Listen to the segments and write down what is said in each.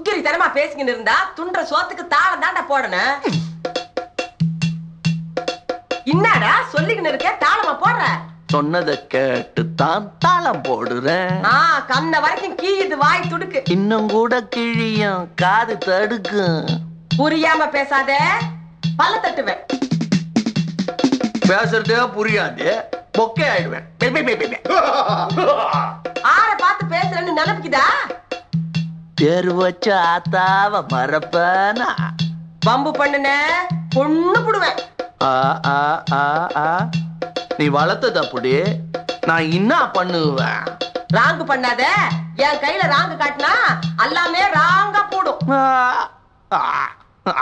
துக்கிரி தனமா பேசிக்கிட்டு இருந்தா துண்ட சோத்துக்கு தாளம் தாண்டா போடணும். என்னடா சொல்லிக்கின்னு இருக்க தாளமா போடுற? சொன்னதை கேட்டு தான் தாளம் போடுறேன். ஆ கண்ண வரைக்கும் கீயுது வாய் துடுக்கு. இன்னும் கூட கிழியும் காது தடுக்கும். புரியாம பேசாத பல்ல தட்டுவேன். பேசுறதே புரியாது பொக்கே ஆயிடுவேன். ஆற பார்த்து பேசுறேன்னு நினைப்புக்குதா? பேர் வச்ச ஆத்தாவ மறப்பானா? வம்பு பண்ணுன பொண்ணு புடுவேன். ஆ, ஆ, ஆ, ஆ. நீ வளர்த்தது அப்படி நான் என்ன பண்ணுவேன்? ராங்கு பண்ணாத என் கையில ராங்கு காட்டினா எல்லாமே ராங்கா போடும்.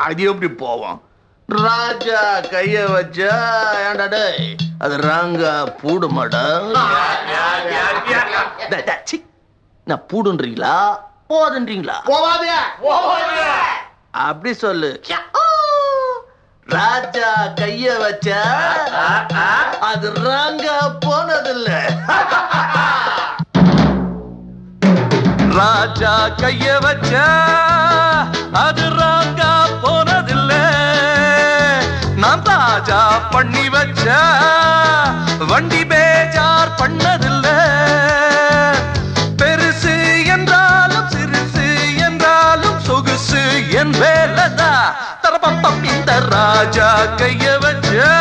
அது எப்படி போவோம்? ராஜா கைய வச்சா ஏன்டா டேய் அது ராங்கா பூடுமாடா. நான் பூடுன்றீங்களா? போதுன்றீங்களா அப்படி சொல்லு. ராஜா கைய வச்சா அது ராங்கா போனதில்ல. ராஜா கைய வச்ச அது ராங்கா போனதில்ல. நான் தாஜா பண்ணி வச்ச வண்டி என் வேலைதா தரப்பம் இந்த ராஜா கைய வச்சா.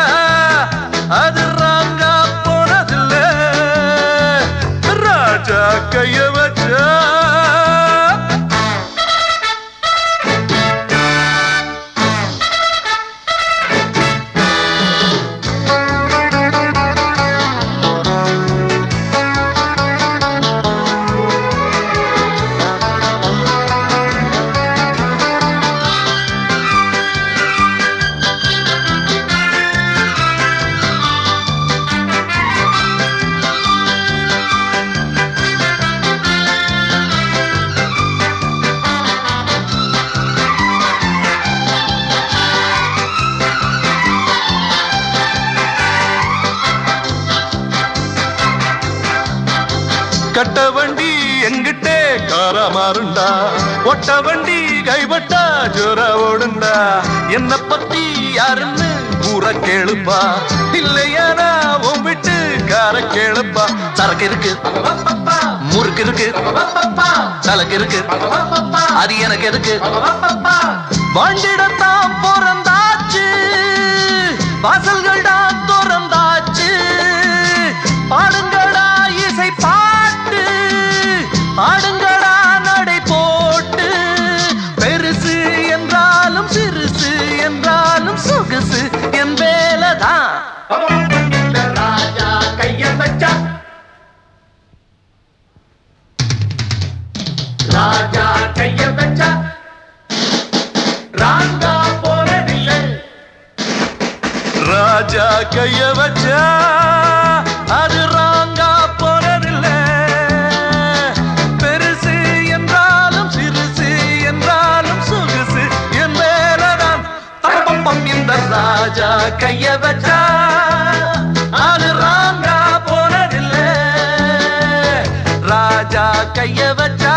கட்ட வண்டி எங்கிட்டே காரா மாறுண்டா. ஒட்ட வண்டி கைபட்டா ஜோர ஓடுண்டா. என்ன பத்தி யாருன்னு கூற கேளுப்பா. இல்லையானா உன் விட்டு கார கேளுப்பா. சரக்கு இருக்கு முறுக்கு இருக்கு சலக்கு இருக்கு அது எனக்கு எதுக்கு? வாண்டிடத்தான் பிறந்தாச்சு. வாசல்கள் தான் ராஜா கைய வச்சா அது ராங்கா போனதில்லை. பெருசு என்றாலும் சிறுசு என்றாலும் சொகுசு என் மேலதான் தரப்பம் இந்த ராஜா கைய வச்சா அது ராங்கா போனதில்லை. ராஜா கைய வச்சா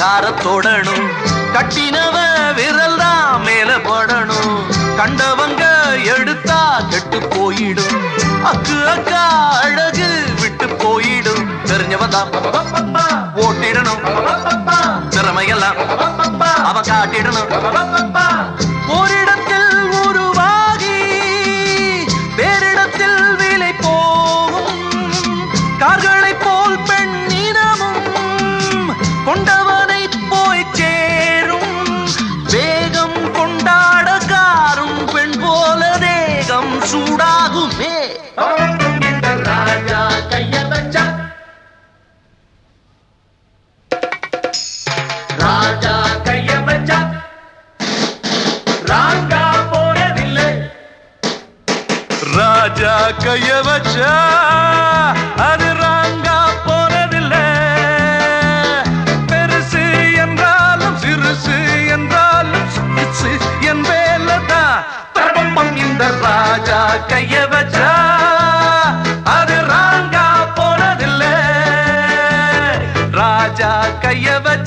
காரத்தோடணும் கட்டினவ விரல் தான் மேல படணும். கண்டவங்க எடுத்தா கெட்டு போயிடும். அக்கு அக்கா அழகு விட்டு போயிடும். தெரிஞ்சவன் தான். ஓட்டிடணும். திறமையெல்லாம் அவன் காட்டிடணும். சூடாகுமே. ராஜா கைய வச்சா ராஜா கைய வச்சா ராங்கா போனதில்லை. ராஜா கைய வச்சா கையவர்